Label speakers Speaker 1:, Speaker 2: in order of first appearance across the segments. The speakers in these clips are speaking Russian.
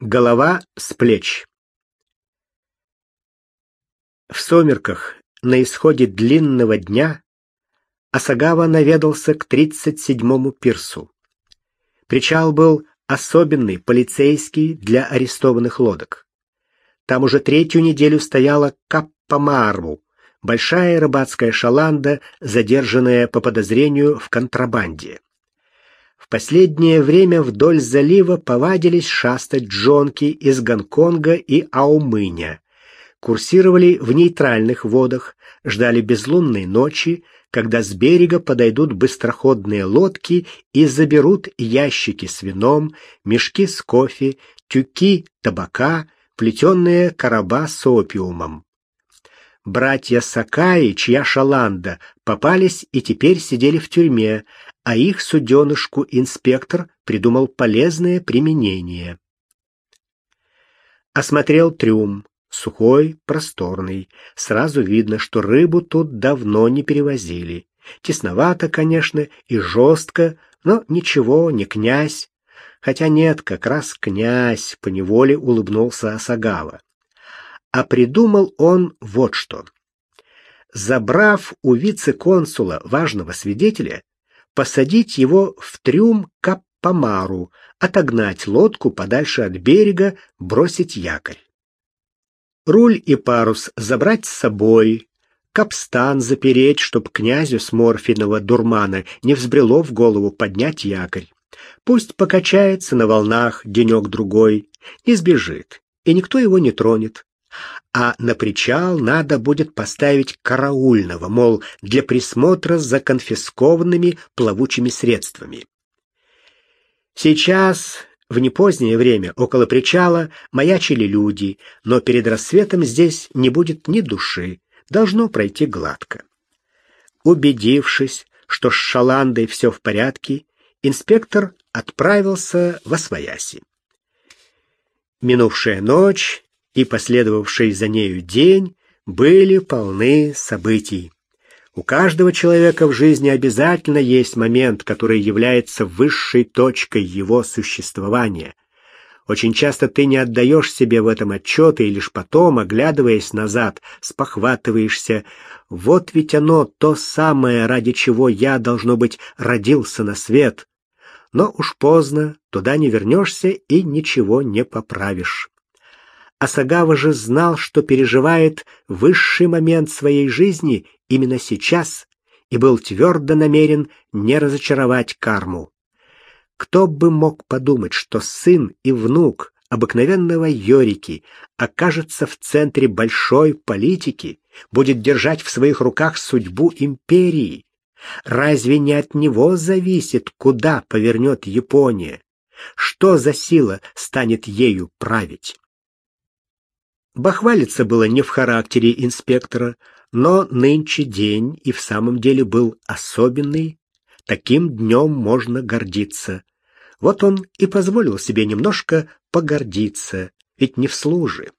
Speaker 1: Голова с плеч. В сумерках, на исходе длинного дня, Асагава наведался к 37-му пирсу. Причал был особенный, полицейский для арестованных лодок. Там уже третью неделю стояла Каппамарву, большая рыбацкая шаланда, задержанная по подозрению в контрабанде. В последнее время вдоль залива повадились шастать джонки из Гонконга и Аумыня. Курсировали в нейтральных водах, ждали безлунной ночи, когда с берега подойдут быстроходные лодки и заберут ящики с вином, мешки с кофе, тюки табака, плетеные короба с опиумом. Братья Сакаи, чья шаланда, попались и теперь сидели в тюрьме, а их суденышку инспектор придумал полезное применение. Осмотрел трюм, сухой, просторный. Сразу видно, что рыбу тут давно не перевозили. Тесновато, конечно, и жестко, но ничего, не князь. Хотя нет, как раз князь, поневоле улыбнулся Асагава. А придумал он вот что. Забрав у вице-консула важного свидетеля, посадить его в трюм Каппамару, отогнать лодку подальше от берега, бросить якорь. Руль и парус забрать с собой, капстан запереть, чтоб князю с морфиного дурмана не взбрело в голову поднять якорь. Пусть покачается на волнах денек-другой, не сбежит, и никто его не тронет а на причал надо будет поставить караульного, мол, для присмотра за конфискованными плавучими средствами. Сейчас, в непозднее время, около причала маячили люди, но перед рассветом здесь не будет ни души, должно пройти гладко. Убедившись, что с Шаландой все в порядке, инспектор отправился во свояси. Минувшая ночь и последовавший за нею день были полны событий. У каждого человека в жизни обязательно есть момент, который является высшей точкой его существования. Очень часто ты не отдаешь себе в этом отчета и лишь потом, оглядываясь назад, спохватываешься. Вот ведь оно то самое, ради чего я, должно быть, родился на свет. Но уж поздно, туда не вернешься и ничего не поправишь. Асагава же знал, что переживает высший момент своей жизни именно сейчас и был твердо намерен не разочаровать карму. Кто бы мог подумать, что сын и внук обыкновенного Йорики окажется в центре большой политики, будет держать в своих руках судьбу империи? Разве не от него зависит, куда повернет Япония? Что за сила станет ею править? Бахвалиться было не в характере инспектора, но нынче день и в самом деле был особенный. Таким днем можно гордиться. Вот он и позволил себе немножко погордиться, ведь не в службе.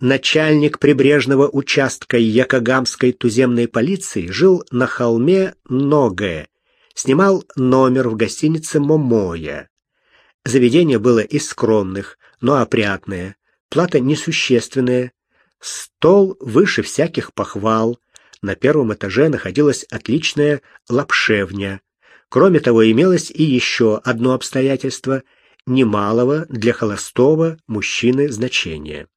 Speaker 1: Начальник прибрежного участка Якогамской туземной полиции жил на холме Ногое, снимал номер в гостинице Момоя. Заведение было из скромных, но опрятное плата несущественная, стол выше всяких похвал, на первом этаже находилась отличная лапшевня. Кроме того, имелось и еще одно обстоятельство немалого для холостого мужчины значения.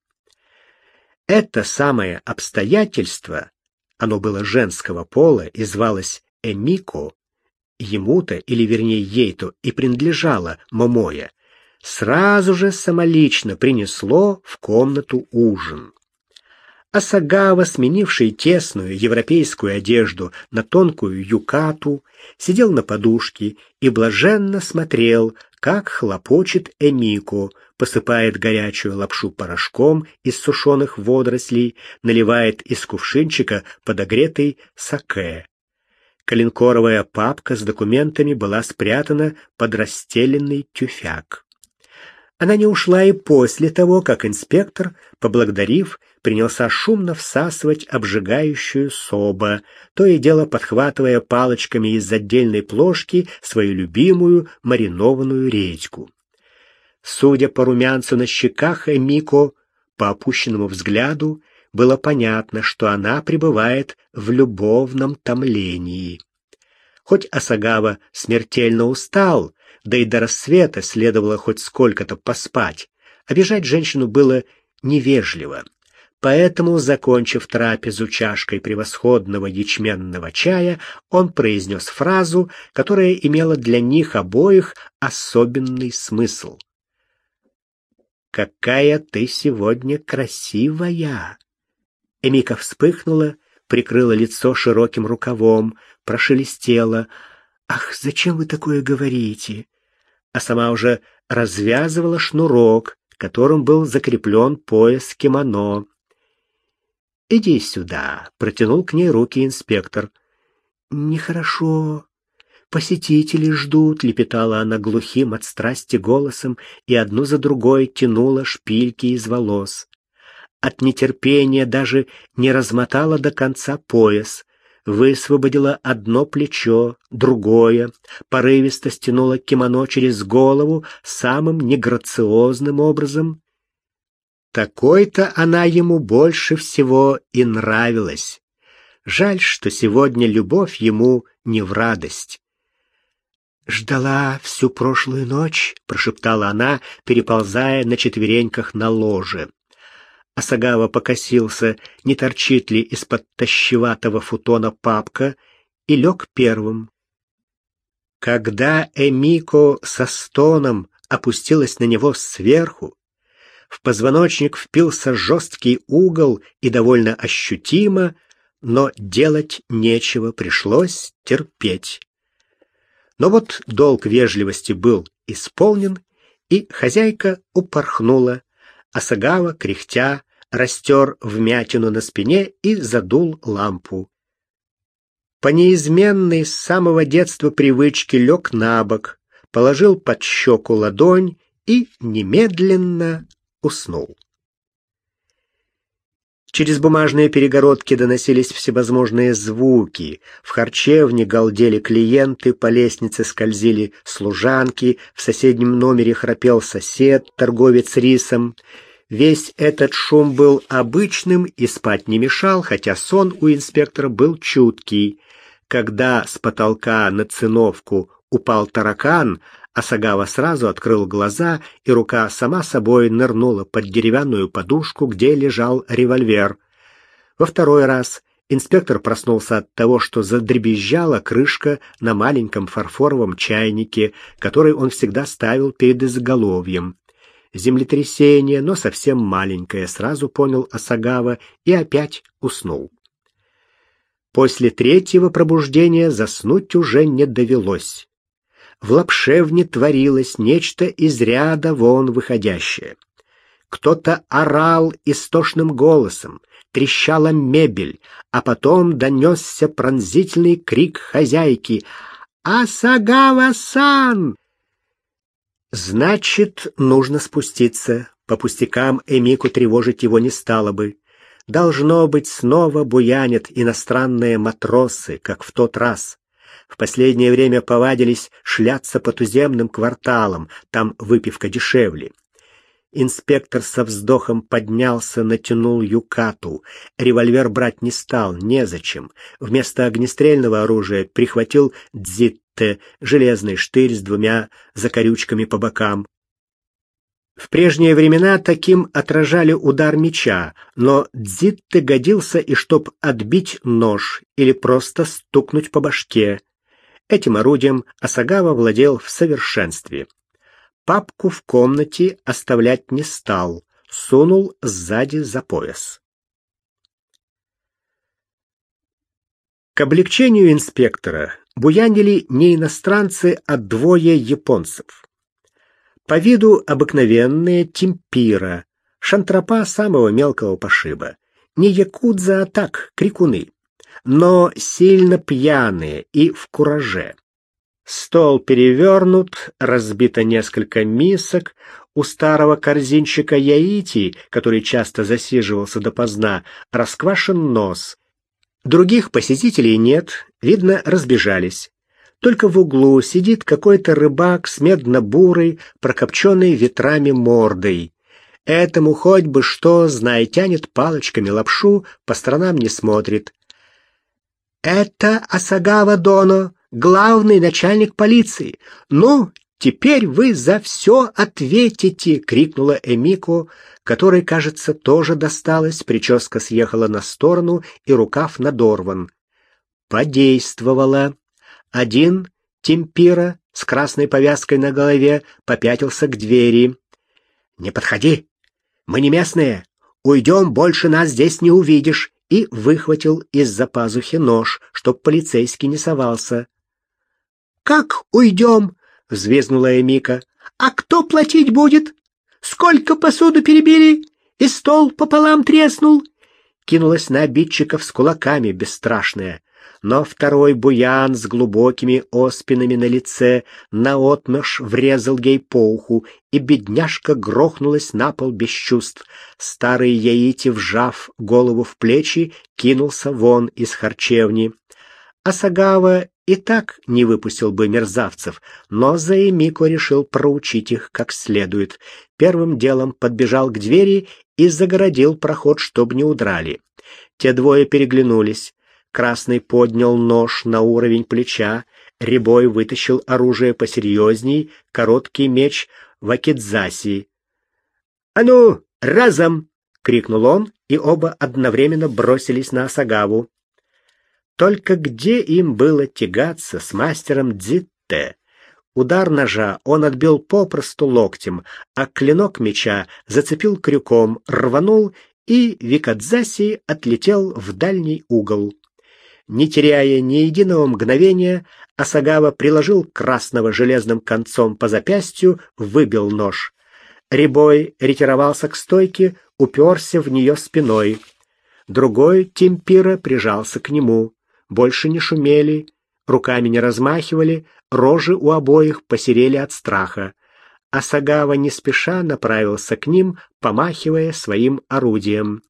Speaker 1: Это самое обстоятельство, оно было женского пола и звалось Эмико, ему-то, или вернее ей-то, и принадлежало Момоя, сразу же самолично принесло в комнату ужин. Асагава, сменивший тесную европейскую одежду на тонкую юкату, сидел на подушке и блаженно смотрел, как хлопочет Эмико, посыпает горячую лапшу порошком из сушеных водорослей, наливает из кувшинчика подогретый саке. Калинкоровая папка с документами была спрятана под расстеленный тюфяк. Она не ушла и после того, как инспектор, поблагодарив, принялся шумно всасывать обжигающую соба, то и дело подхватывая палочками из отдельной плошки свою любимую маринованную редьку. Судя по румянцу на щеках Эмико, по опущенному взгляду, было понятно, что она пребывает в любовном томлении. Хоть Асагава смертельно устал, да и до рассвета следовало хоть сколько-то поспать, обижать женщину было невежливо. Поэтому, закончив трапезу чашкой превосходного ячменного чая, он произнес фразу, которая имела для них обоих особенный смысл. «Какая ты сегодня красивая!» Эмика вспыхнула, прикрыла лицо широким рукавом, прошелестела. «Ах, зачем вы такое говорите?» А сама уже развязывала шнурок, которым был закреплен пояс кимоно. «Иди сюда», — протянул к ней руки инспектор. «Нехорошо. Посетители ждут», — лепетала она глухим от страсти голосом и одну за другой тянула шпильки из волос. От нетерпения даже не размотала до конца пояс, высвободила одно плечо, другое, порывисто стянула кимоно через голову самым неграциозным образом. Такой-то она ему больше всего и нравилась. Жаль, что сегодня любовь ему не в радость. «Ждала всю прошлую ночь», — прошептала она, переползая на четвереньках на ложе. Асагава покосился, не торчит ли из-под тащеватого футона папка, и лег первым. Когда Эмико со стоном опустилась на него сверху, в позвоночник впился жесткий угол и довольно ощутимо, но делать нечего, пришлось терпеть. Но вот долг вежливости был исполнен, и хозяйка упорхнула, а Сагава, кряхтя, растер вмятину на спине и задул лампу. По неизменной с самого детства привычке лег на бок, положил под щеку ладонь и немедленно уснул. Через бумажные перегородки доносились всевозможные звуки. В харчевне галдели клиенты, по лестнице скользили служанки, в соседнем номере храпел сосед, торговец рисом. Весь этот шум был обычным и спать не мешал, хотя сон у инспектора был чуткий. Когда с потолка на циновку упал таракан, Асагава сразу открыл глаза, и рука сама собой нырнула под деревянную подушку, где лежал револьвер. Во второй раз инспектор проснулся от того, что задребезжала крышка на маленьком фарфоровом чайнике, который он всегда ставил перед изголовьем. Землетрясение, но совсем маленькое, сразу понял Асагава и опять уснул. После третьего пробуждения заснуть уже не довелось в лапшевне творилось нечто из ряда вон выходящее. Кто-то орал истошным голосом, трещала мебель, а потом донесся пронзительный крик хозяйки «Асагава-сан!» Значит, нужно спуститься. По пустякам Эмику тревожить его не стало бы. Должно быть, снова буянят иностранные матросы, как в тот раз в последнее время повадились шляться по туземным кварталам, там выпивка дешевле. Инспектор со вздохом поднялся, натянул юкату. Револьвер брать не стал, незачем. Вместо огнестрельного оружия прихватил дзитте, железный штырь с двумя закорючками по бокам. В прежние времена таким отражали удар меча, но дзитте годился и чтоб отбить нож или просто стукнуть по башке. Этим орудием Асагава владел в совершенстве. Папку в комнате оставлять не стал, сунул сзади за пояс. К облегчению инспектора буянили не иностранцы, а двое японцев. По виду обыкновенные темпира, шантропа самого мелкого пошиба. Не якудза, а так, крикуны но сильно пьяные и в кураже. Стол перевернут, разбито несколько мисок, у старого корзинчика Яити, который часто засиживался допоздна, расквашен нос. Других посетителей нет, видно, разбежались. Только в углу сидит какой-то рыбак с медно-бурой, прокопченной ветрами мордой. Этому хоть бы что, знай, тянет палочками лапшу, по сторонам не смотрит. «Это Асагава Доно, главный начальник полиции. Ну, теперь вы за все ответите!» — крикнула Эмико, которой, кажется, тоже досталось, прическа съехала на сторону и рукав надорван. Подействовала. Один, темпира, с красной повязкой на голове, попятился к двери. «Не подходи!» Мы не местные. Уйдем, больше нас здесь не увидишь. И выхватил из-за пазухи нож, чтоб полицейский не совался. Как уйдем? Взвизгнула Эмика. А кто платить будет? Сколько посуду перебили? И стол пополам треснул. Кинулась на обидчиков с кулаками бесстрашная но второй буян с глубокими оспинами на лице наотмашь врезал ей по уху, и бедняжка грохнулась на пол без чувств. Старый Яити, вжав голову в плечи, кинулся вон из харчевни. Асагава и так не выпустил бы мерзавцев, но Заэмико решил проучить их как следует. Первым делом подбежал к двери и загородил проход, чтобы не удрали. Те двое переглянулись. Красный поднял нож на уровень плеча, Рябой вытащил оружие посерьезней, короткий меч вакидзаси. «А ну, разом!» — крикнул он, и оба одновременно бросились на Асагаву. Только где им было тягаться с мастером Дзитте? Удар ножа он отбил попросту локтем, а клинок меча зацепил крюком, рванул, и Викадзаси отлетел в дальний угол. Не теряя ни единого мгновения, Асагава приложил красного железным концом по запястью, выбил нож. Рябой ретировался к стойке, уперся в нее спиной. Другой Тимпира прижался к нему. Больше не шумели, руками не размахивали, рожи у обоих посерели от страха. Асагава не спеша направился к ним, помахивая своим орудием.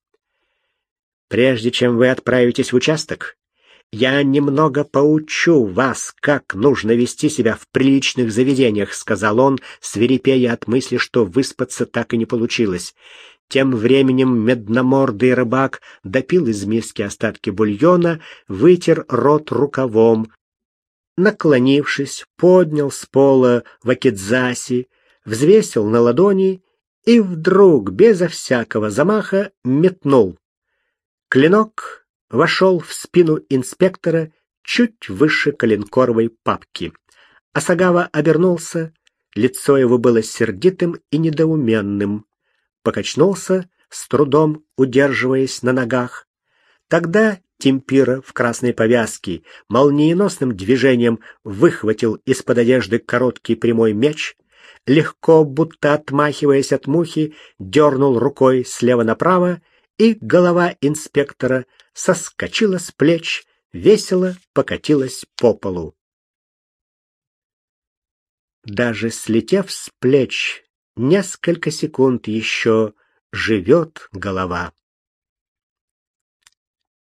Speaker 1: «Прежде чем вы отправитесь в участок, «Я немного поучу вас, как нужно вести себя в приличных заведениях», — сказал он, свирепея от мысли, что выспаться так и не получилось. Тем временем медномордый рыбак допил из миски остатки бульона, вытер рот рукавом, наклонившись, поднял с пола вакидзаси, взвесил на ладони и вдруг, безо всякого замаха, метнул. Клинок вошел в спину инспектора чуть выше коленкоровой папки. Асагава обернулся, лицо его было сердитым и недоуменным. Покачнулся, с трудом удерживаясь на ногах. Тогда Темпира в красной повязке молниеносным движением выхватил из-под одежды короткий прямой меч, легко, будто отмахиваясь от мухи, дернул рукой слева направо, и голова инспектора соскочила с плеч, весело покатилась по полу. Даже слетев с плеч, несколько секунд еще живет голова.